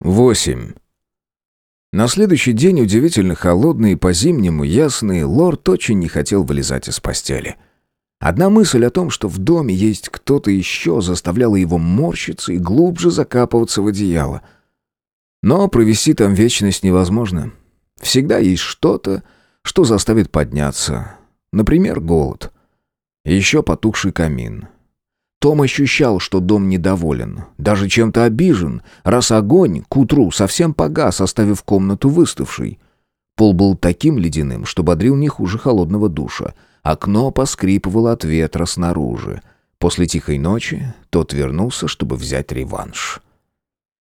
8. На следующий день, удивительно холодный и по-зимнему ясный, лорд очень не хотел вылезать из постели. Одна мысль о том, что в доме есть кто-то еще, заставляла его морщиться и глубже закапываться в одеяло. Но провести там вечность невозможно. Всегда есть что-то, что заставит подняться. Например, голод. Еще потухший камин. Том ощущал, что дом недоволен, даже чем-то обижен, раз огонь к утру совсем погас, оставив комнату выставшей. Пол был таким ледяным, что бодрил не хуже холодного душа. Окно поскрипывало от ветра снаружи. После тихой ночи тот вернулся, чтобы взять реванш.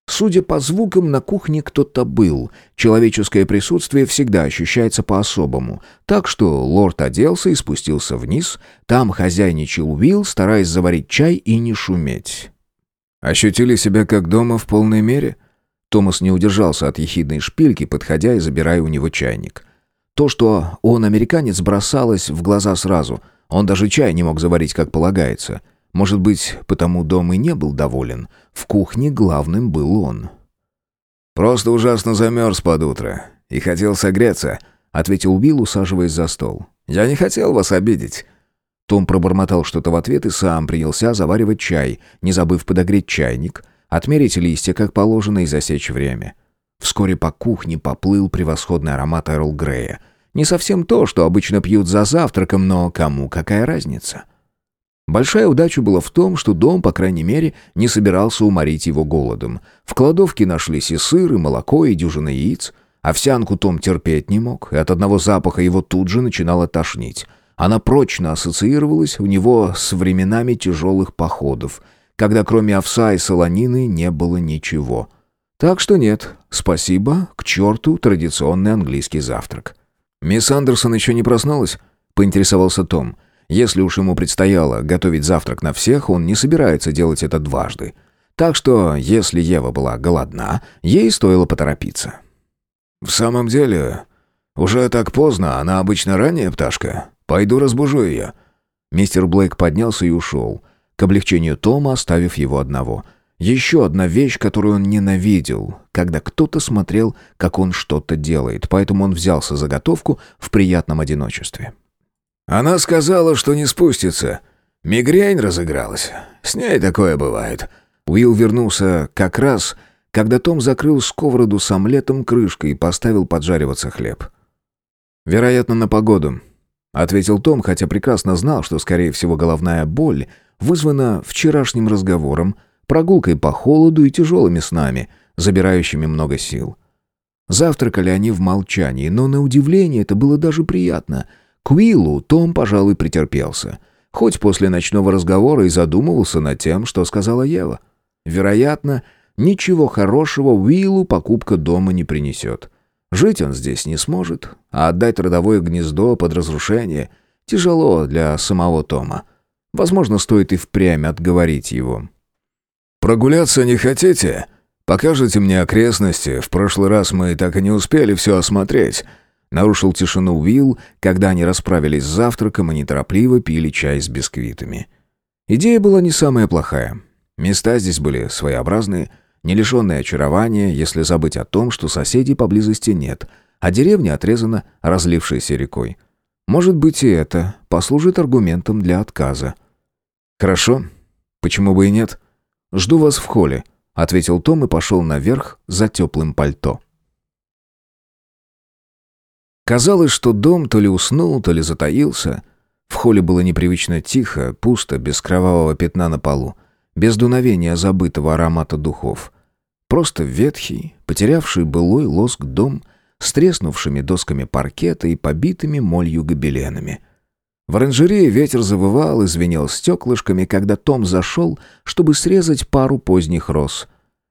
Судя по звукам, на кухне кто-то был. Человеческое присутствие всегда ощущается по-особому. Так что лорд оделся и спустился вниз. Там хозяйничал Уилл, стараясь заварить чай и не шуметь. «Ощутили себя как дома в полной мере?» Томас не удержался от ехидной шпильки, подходя и забирая у него чайник. То, что он американец, бросалось в глаза сразу. Он даже чай не мог заварить, как полагается — может быть, потому дом и не был доволен. В кухне главным был он. «Просто ужасно замерз под утро и хотел согреться», — ответил Уилл, усаживаясь за стол. «Я не хотел вас обидеть». Том пробормотал что-то в ответ и сам принялся заваривать чай, не забыв подогреть чайник, отмерить листья, как положено, и засечь время. Вскоре по кухне поплыл превосходный аромат Эрл Грея. Не совсем то, что обычно пьют за завтраком, но кому какая разница? — Большая удача была в том, что дом, по крайней мере, не собирался уморить его голодом. В кладовке нашлись и сыр, и молоко, и дюжина яиц. Овсянку Том терпеть не мог, и от одного запаха его тут же начинало тошнить. Она прочно ассоциировалась у него с временами тяжелых походов, когда кроме овса и солонины не было ничего. Так что нет, спасибо, к черту традиционный английский завтрак. «Мисс Андерсон еще не проснулась?» — поинтересовался Том. — если уж ему предстояло готовить завтрак на всех, он не собирается делать это дважды. Так что, если Ева была голодна, ей стоило поторопиться. «В самом деле, уже так поздно, она обычно ранняя пташка. Пойду разбужу ее». Мистер Блейк поднялся и ушел, к облегчению Тома оставив его одного. Еще одна вещь, которую он ненавидел, когда кто-то смотрел, как он что-то делает, поэтому он взялся за готовку в приятном одиночестве. Она сказала, что не спустится. Мигрень разыгралась. С ней такое бывает. Уилл вернулся как раз, когда Том закрыл сковороду с омлетом крышкой и поставил поджариваться хлеб. «Вероятно, на погоду», — ответил Том, хотя прекрасно знал, что, скорее всего, головная боль вызвана вчерашним разговором, прогулкой по холоду и тяжелыми снами, забирающими много сил. Завтракали они в молчании, но на удивление это было даже приятно — к Уиллу Том, пожалуй, претерпелся. Хоть после ночного разговора и задумывался над тем, что сказала Ева. Вероятно, ничего хорошего Уиллу покупка дома не принесет. Жить он здесь не сможет, а отдать родовое гнездо под разрушение тяжело для самого Тома. Возможно, стоит и впрямь отговорить его. «Прогуляться не хотите? Покажете мне окрестности? В прошлый раз мы так и не успели все осмотреть». Нарушил тишину Уилл, когда они расправились с завтраком и неторопливо пили чай с бисквитами. Идея была не самая плохая. Места здесь были своеобразные, не лишенные очарования, если забыть о том, что соседей поблизости нет, а деревня отрезана разлившейся рекой. Может быть, и это послужит аргументом для отказа. «Хорошо. Почему бы и нет? Жду вас в холле», — ответил Том и пошел наверх за теплым пальто. Казалось, что дом то ли уснул, то ли затаился. В холле было непривычно тихо, пусто, без кровавого пятна на полу, без дуновения забытого аромата духов. Просто ветхий, потерявший былой лоск дом с треснувшими досками паркета и побитыми молью гобеленами. В оранжерее ветер завывал и звенел стеклышками, когда Том зашел, чтобы срезать пару поздних роз.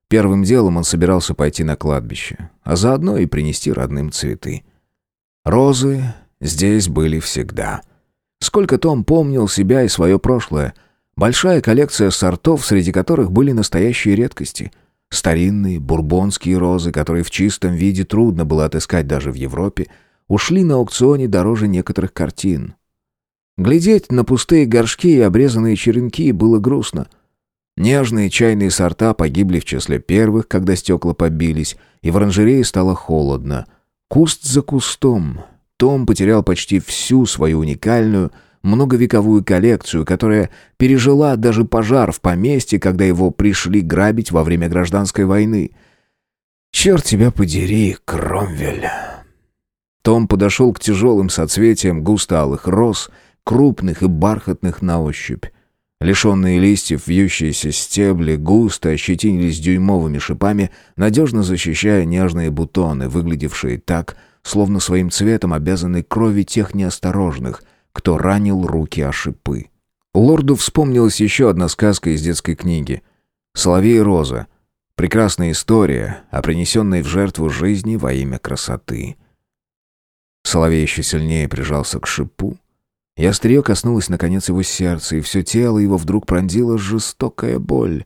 Первым делом он собирался пойти на кладбище, а заодно и принести родным цветы. Розы здесь были всегда. Сколько Том помнил себя и свое прошлое. Большая коллекция сортов, среди которых были настоящие редкости. Старинные бурбонские розы, которые в чистом виде трудно было отыскать даже в Европе, ушли на аукционе дороже некоторых картин. Глядеть на пустые горшки и обрезанные черенки было грустно. Нежные чайные сорта погибли в числе первых, когда стекла побились, и в оранжерее стало холодно. Куст за кустом. Том потерял почти всю свою уникальную, многовековую коллекцию, которая пережила даже пожар в поместье, когда его пришли грабить во время гражданской войны. «Черт тебя подери, Кромвель!» Том подошел к тяжелым соцветиям густо-алых роз, крупных и бархатных на ощупь. Лишенные листьев вьющиеся стебли густо ощетинились дюймовыми шипами, надежно защищая нежные бутоны, выглядевшие так, словно своим цветом обязаны крови тех неосторожных, кто ранил руки о шипы. Лорду вспомнилась еще одна сказка из детской книги. «Соловей и роза». Прекрасная история о принесенной в жертву жизни во имя красоты. Соловей еще сильнее прижался к шипу, и острие коснулось наконец его сердца, и все тело его вдруг пронзила жестокая боль.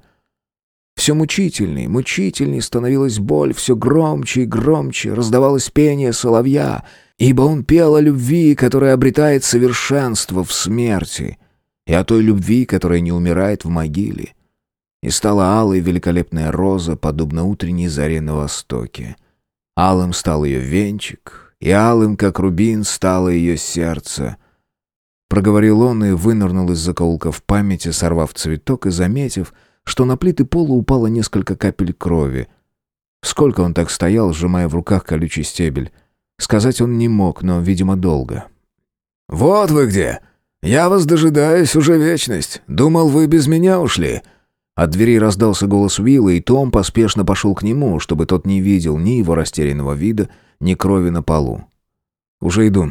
Все мучительней, мучительней становилась боль, все громче и громче раздавалось пение соловья, ибо он пел о любви, которая обретает совершенство в смерти, и о той любви, которая не умирает в могиле. И стала алой великолепная роза, подобно утренней заре на востоке. Алым стал ее венчик, и алым, как рубин, стало ее сердце — Проговорил он и вынырнул из закоулка в памяти, сорвав цветок и заметив, что на плиты пола упало несколько капель крови. Сколько он так стоял, сжимая в руках колючий стебель. Сказать он не мог, но, видимо, долго. «Вот вы где! Я вас дожидаюсь уже вечность. Думал, вы без меня ушли». От двери раздался голос Уилла, и Том поспешно пошел к нему, чтобы тот не видел ни его растерянного вида, ни крови на полу. «Уже иду.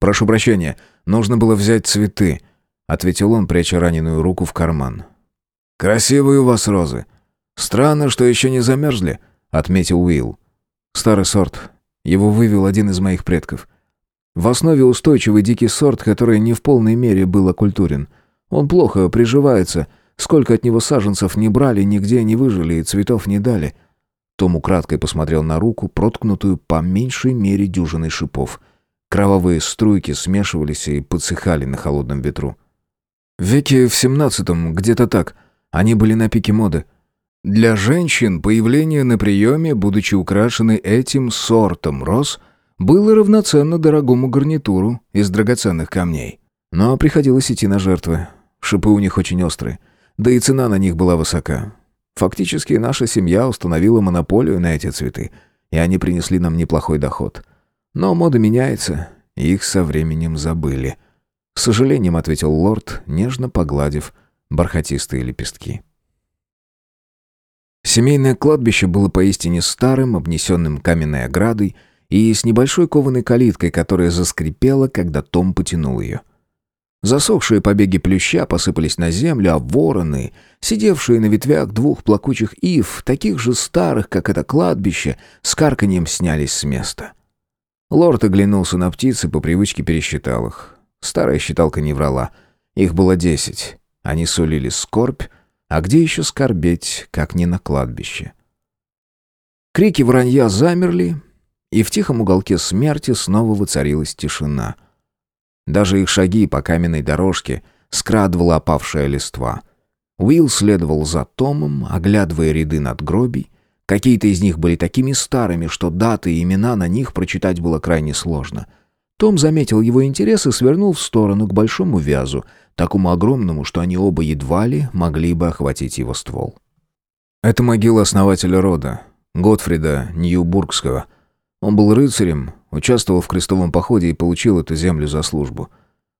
Прошу прощения. Нужно было взять цветы», — ответил он, пряча раненую руку в карман. «Красивые у вас розы. Странно, что еще не замерзли», — отметил Уилл. «Старый сорт. Его вывел один из моих предков. В основе устойчивый дикий сорт, который не в полной мере был окультурен. Он плохо приживается. Сколько от него саженцев не брали, нигде не выжили и цветов не дали». Том украдкой посмотрел на руку, проткнутую по меньшей мере дюжиной шипов. Кровавые струйки смешивались и подсыхали на холодном ветру. В веке в семнадцатом, где-то так, они были на пике моды. Для женщин появление на приеме, будучи украшены этим сортом роз, было равноценно дорогому гарнитуру из драгоценных камней. Но приходилось идти на жертвы. Шипы у них очень острые, да и цена на них была высока. Фактически наша семья установила монополию на эти цветы, и они принесли нам неплохой доход. Но мода меняется, их со временем забыли. С сожалением ответил лорд, нежно погладив бархатистые лепестки. Семейное кладбище было поистине старым, обнесенным каменной оградой и с небольшой кованой калиткой, которая заскрипела, когда Том потянул ее. Засохшие побеги плюща посыпались на землю, а вороны, сидевшие на ветвях двух плакучих ив, таких же старых, как это кладбище, с карканьем снялись с места. Лорд оглянулся на птиц и по привычке пересчитал их. Старая считалка не врала. Их было десять. Они сулили скорбь, а где еще скорбеть, как не на кладбище? Крики вранья замерли, и в тихом уголке смерти снова воцарилась тишина. Даже их шаги по каменной дорожке скрадывала опавшая листва. Уилл следовал за Томом, оглядывая ряды надгробий, Какие-то из них были такими старыми, что даты и имена на них прочитать было крайне сложно. Том заметил его интерес и свернул в сторону к большому вязу, такому огромному, что они оба едва ли могли бы охватить его ствол. Это могила основателя рода, Готфрида Ньюбургского. Он был рыцарем, участвовал в крестовом походе и получил эту землю за службу.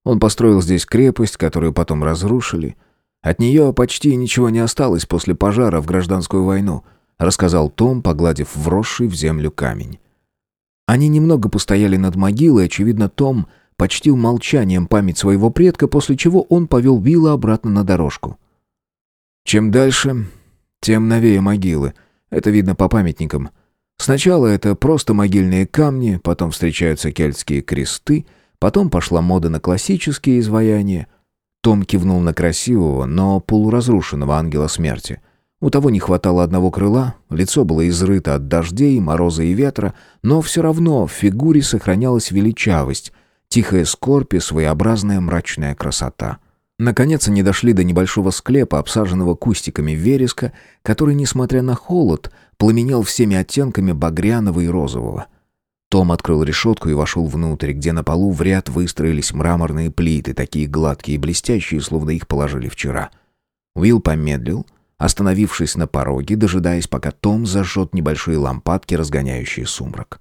Он построил здесь крепость, которую потом разрушили. От нее почти ничего не осталось после пожара в гражданскую войну — рассказал Том, погладив вросший в землю камень. Они немного постояли над могилой, очевидно, Том почтил молчанием память своего предка, после чего он повел Вилла обратно на дорожку. Чем дальше, тем новее могилы. Это видно по памятникам. Сначала это просто могильные камни, потом встречаются кельтские кресты, потом пошла мода на классические изваяния. Том кивнул на красивого, но полуразрушенного ангела смерти. У того не хватало одного крыла, лицо было изрыто от дождей, мороза и ветра, но все равно в фигуре сохранялась величавость, тихая скорбь и своеобразная мрачная красота. Наконец они дошли до небольшого склепа, обсаженного кустиками вереска, который, несмотря на холод, пламенел всеми оттенками багряного и розового. Том открыл решетку и вошел внутрь, где на полу в ряд выстроились мраморные плиты, такие гладкие и блестящие, словно их положили вчера. Уилл помедлил, остановившись на пороге, дожидаясь, пока Том зажжет небольшие лампадки, разгоняющие сумрак.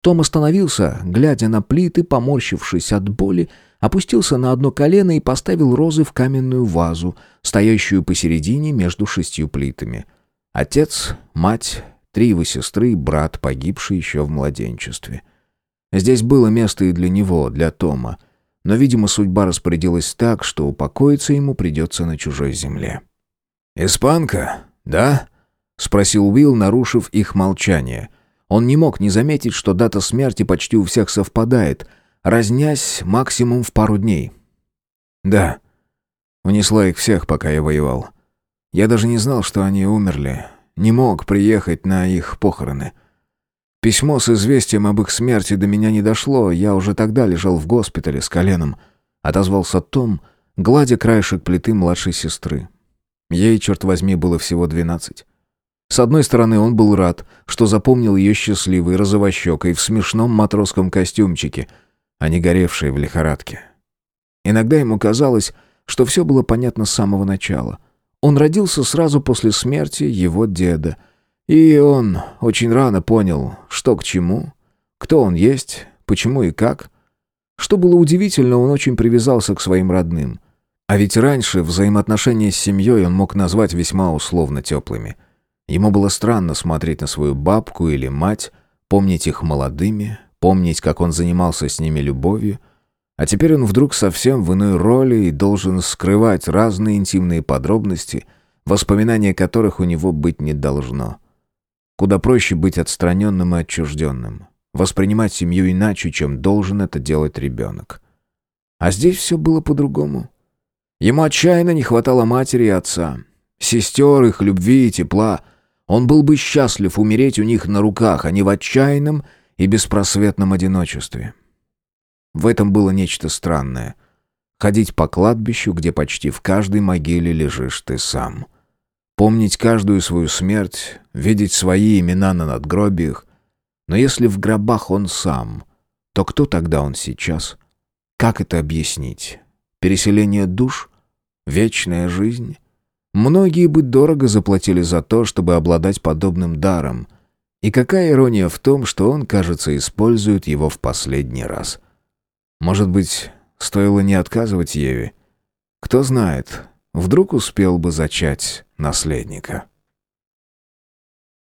Том остановился, глядя на плиты, поморщившись от боли, опустился на одно колено и поставил розы в каменную вазу, стоящую посередине между шестью плитами. Отец, мать, три его сестры и брат, погибший еще в младенчестве. Здесь было место и для него, для Тома, но, видимо, судьба распорядилась так, что упокоиться ему придется на чужой земле. «Испанка, да?» — спросил Уилл, нарушив их молчание. Он не мог не заметить, что дата смерти почти у всех совпадает, разнясь максимум в пару дней. «Да. Унесла их всех, пока я воевал. Я даже не знал, что они умерли. Не мог приехать на их похороны. Письмо с известием об их смерти до меня не дошло, я уже тогда лежал в госпитале с коленом», — отозвался Том, гладя краешек плиты младшей сестры. Ей, черт возьми, было всего двенадцать. С одной стороны, он был рад, что запомнил ее счастливой, розовощекой, в смешном матросском костюмчике, а не горевшей в лихорадке. Иногда ему казалось, что все было понятно с самого начала. Он родился сразу после смерти его деда, и он очень рано понял, что к чему, кто он есть, почему и как. Что было удивительно, он очень привязался к своим родным. А ведь раньше взаимоотношения с семьей он мог назвать весьма условно теплыми – Ему было странно смотреть на свою бабку или мать, помнить их молодыми, помнить, как он занимался с ними любовью, а теперь он вдруг совсем в иной роли и должен скрывать разные интимные подробности, воспоминания которых у него быть не должно. Куда проще быть отстраненным и отчужденным, воспринимать семью иначе, чем должен это делать ребенок. А здесь все было по-другому. Ему отчаянно не хватало матери и отца, сестер, их любви и тепла — он был бы счастлив умереть у них на руках, а не в отчаянном и беспросветном одиночестве. В этом было нечто странное. Ходить по кладбищу, где почти в каждой могиле лежишь ты сам. Помнить каждую свою смерть, видеть свои имена на надгробиях. Но если в гробах он сам, то кто тогда он сейчас? Как это объяснить? Переселение душ? Вечная жизнь? Многие бы дорого заплатили за то, чтобы обладать подобным даром. И какая ирония в том, что он, кажется, использует его в последний раз. Может быть, стоило не отказывать Еве? Кто знает, вдруг успел бы зачать наследника.